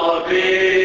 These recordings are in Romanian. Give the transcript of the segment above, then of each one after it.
be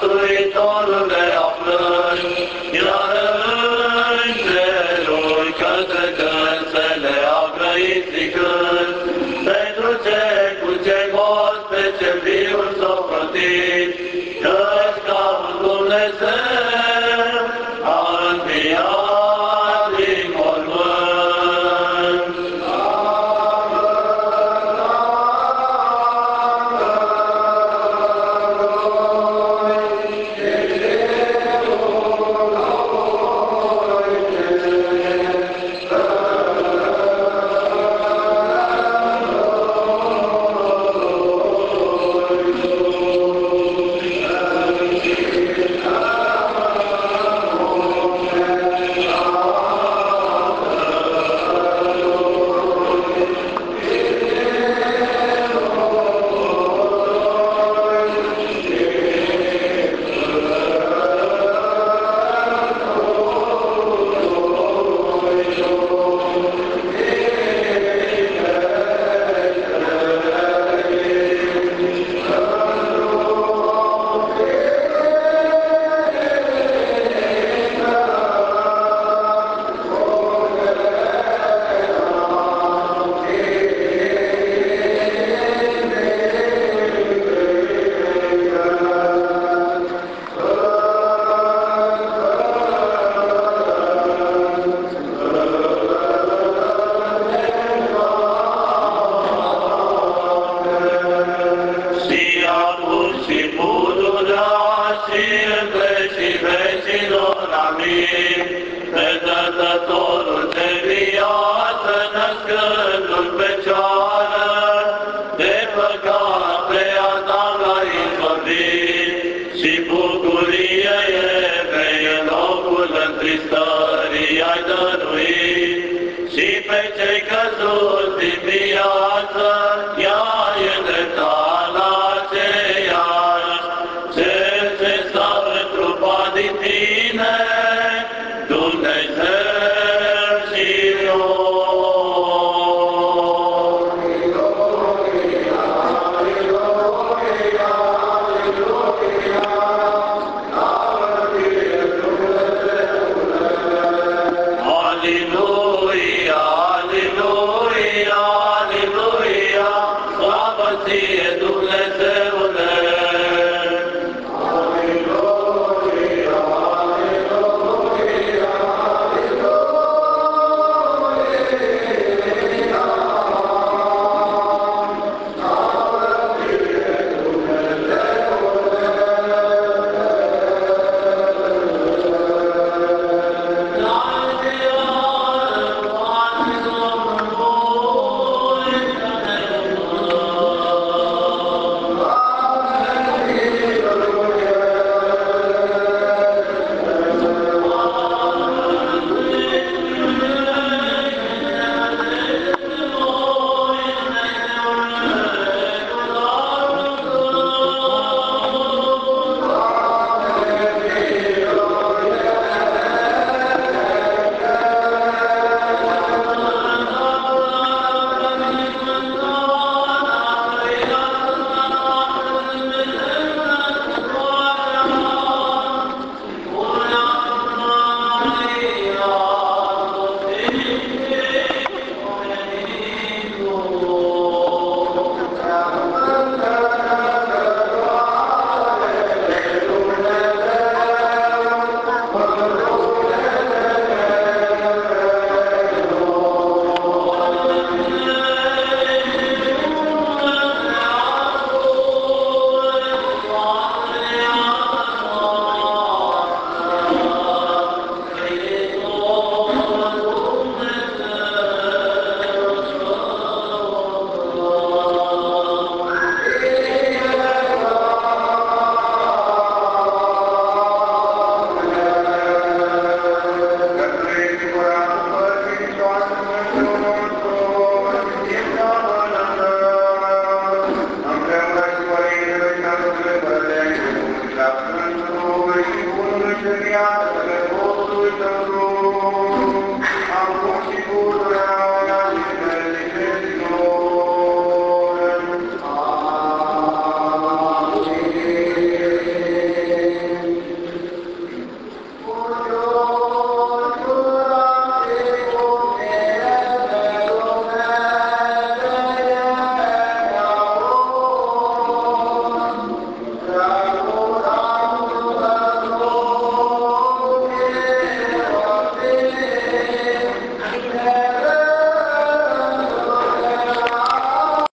Mântuitorul ne aflări, iarăși cerul către cățele a grăit zicând, pentru ce, cu ce mort, pe ce viu s-o plătit,